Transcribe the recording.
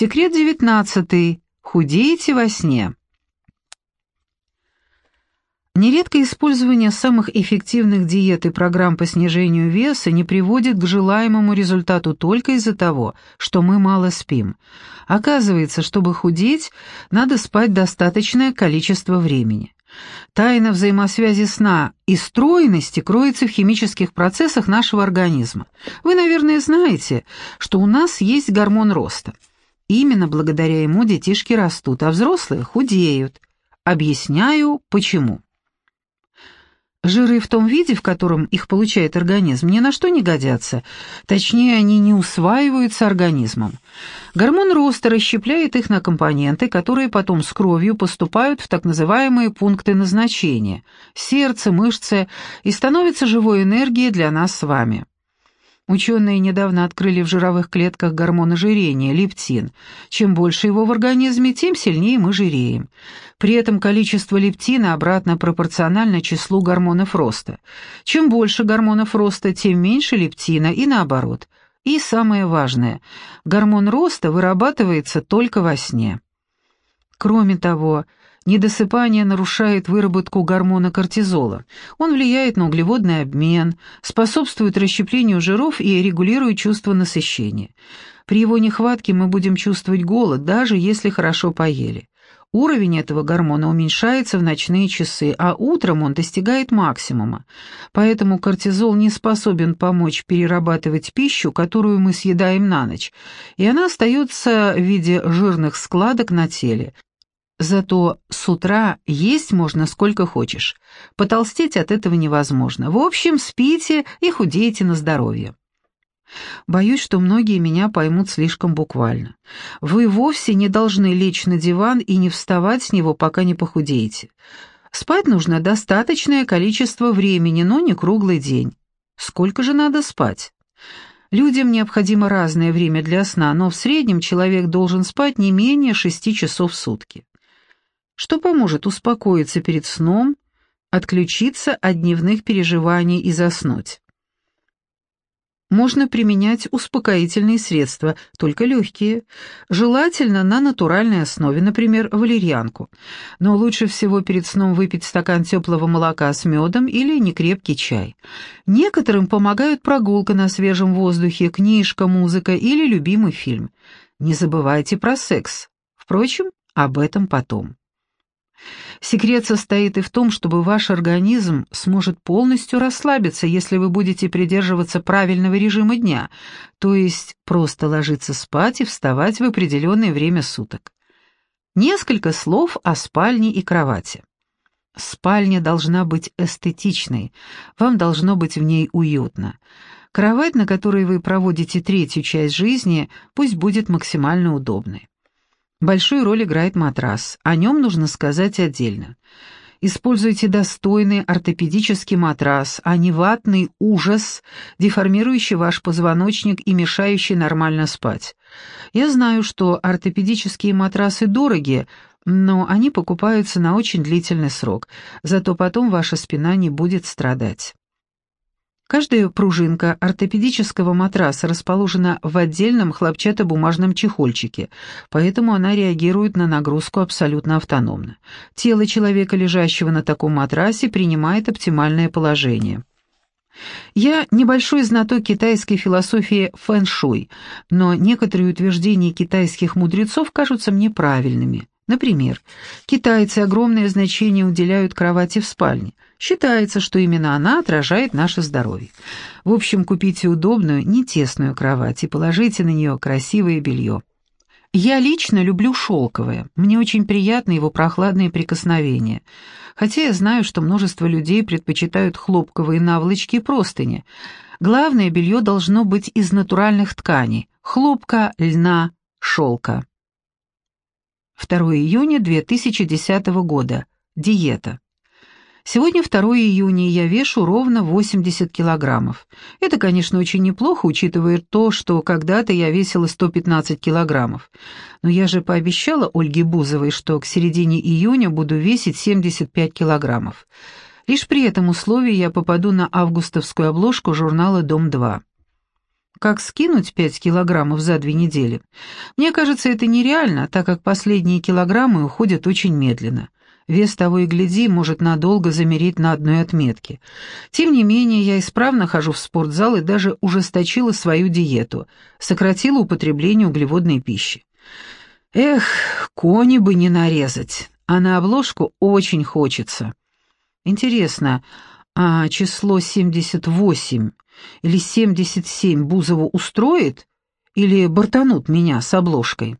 Секрет девятнадцатый. Худеете во сне. Нередко использование самых эффективных диет и программ по снижению веса не приводит к желаемому результату только из-за того, что мы мало спим. Оказывается, чтобы худеть, надо спать достаточное количество времени. Тайна взаимосвязи сна и стройности кроется в химических процессах нашего организма. Вы, наверное, знаете, что у нас есть гормон роста. Именно благодаря ему детишки растут, а взрослые худеют. Объясняю, почему. Жиры в том виде, в котором их получает организм, ни на что не годятся. Точнее, они не усваиваются организмом. Гормон роста расщепляет их на компоненты, которые потом с кровью поступают в так называемые пункты назначения – сердце, мышцы, и становятся живой энергией для нас с вами. Ученые недавно открыли в жировых клетках гормон ожирения – лептин. Чем больше его в организме, тем сильнее мы жиреем. При этом количество лептина обратно пропорционально числу гормонов роста. Чем больше гормонов роста, тем меньше лептина и наоборот. И самое важное – гормон роста вырабатывается только во сне. Кроме того, Недосыпание нарушает выработку гормона кортизола. Он влияет на углеводный обмен, способствует расщеплению жиров и регулирует чувство насыщения. При его нехватке мы будем чувствовать голод, даже если хорошо поели. Уровень этого гормона уменьшается в ночные часы, а утром он достигает максимума. Поэтому кортизол не способен помочь перерабатывать пищу, которую мы съедаем на ночь, и она остается в виде жирных складок на теле. Зато с утра есть можно сколько хочешь. Потолстеть от этого невозможно. В общем, спите и худеете на здоровье. Боюсь, что многие меня поймут слишком буквально. Вы вовсе не должны лечь на диван и не вставать с него, пока не похудеете. Спать нужно достаточное количество времени, но не круглый день. Сколько же надо спать? Людям необходимо разное время для сна, но в среднем человек должен спать не менее шести часов в сутки что поможет успокоиться перед сном, отключиться от дневных переживаний и заснуть. Можно применять успокоительные средства, только легкие, желательно на натуральной основе, например, валерьянку. Но лучше всего перед сном выпить стакан теплого молока с медом или некрепкий чай. Некоторым помогают прогулка на свежем воздухе, книжка, музыка или любимый фильм. Не забывайте про секс. Впрочем, об этом потом. Секрет состоит и в том, чтобы ваш организм сможет полностью расслабиться, если вы будете придерживаться правильного режима дня, то есть просто ложиться спать и вставать в определенное время суток. Несколько слов о спальне и кровати. Спальня должна быть эстетичной, вам должно быть в ней уютно. Кровать, на которой вы проводите третью часть жизни, пусть будет максимально удобной. Большую роль играет матрас, о нем нужно сказать отдельно. Используйте достойный ортопедический матрас, а не ватный ужас, деформирующий ваш позвоночник и мешающий нормально спать. Я знаю, что ортопедические матрасы дороги, но они покупаются на очень длительный срок, зато потом ваша спина не будет страдать. Каждая пружинка ортопедического матраса расположена в отдельном хлопчатобумажном чехольчике, поэтому она реагирует на нагрузку абсолютно автономно. Тело человека, лежащего на таком матрасе, принимает оптимальное положение. Я небольшой знаток китайской философии фэн-шуй, но некоторые утверждения китайских мудрецов кажутся мне правильными. Например, китайцы огромное значение уделяют кровати в спальне. Считается, что именно она отражает наше здоровье. В общем, купите удобную, не тесную кровать и положите на нее красивое белье. Я лично люблю шелковое, мне очень приятно его прохладные прикосновения. Хотя я знаю, что множество людей предпочитают хлопковые наволочки и простыни. Главное, белье должно быть из натуральных тканей – хлопка, льна, шелка. 2 июня 2010 года. Диета. Сегодня 2 июня, я вешу ровно 80 килограммов. Это, конечно, очень неплохо, учитывая то, что когда-то я весила 115 килограммов. Но я же пообещала Ольге Бузовой, что к середине июня буду весить 75 килограммов. Лишь при этом условии я попаду на августовскую обложку журнала «Дом-2». Как скинуть пять килограммов за две недели. Мне кажется, это нереально, так как последние килограммы уходят очень медленно. Вес того и гляди может надолго замереть на одной отметке. Тем не менее, я исправно хожу в спортзал и даже ужесточила свою диету, сократила употребление углеводной пищи. Эх, кони бы не нарезать, а на обложку очень хочется. Интересно, а число 78 или 77 Бузову устроит или бортанут меня с обложкой?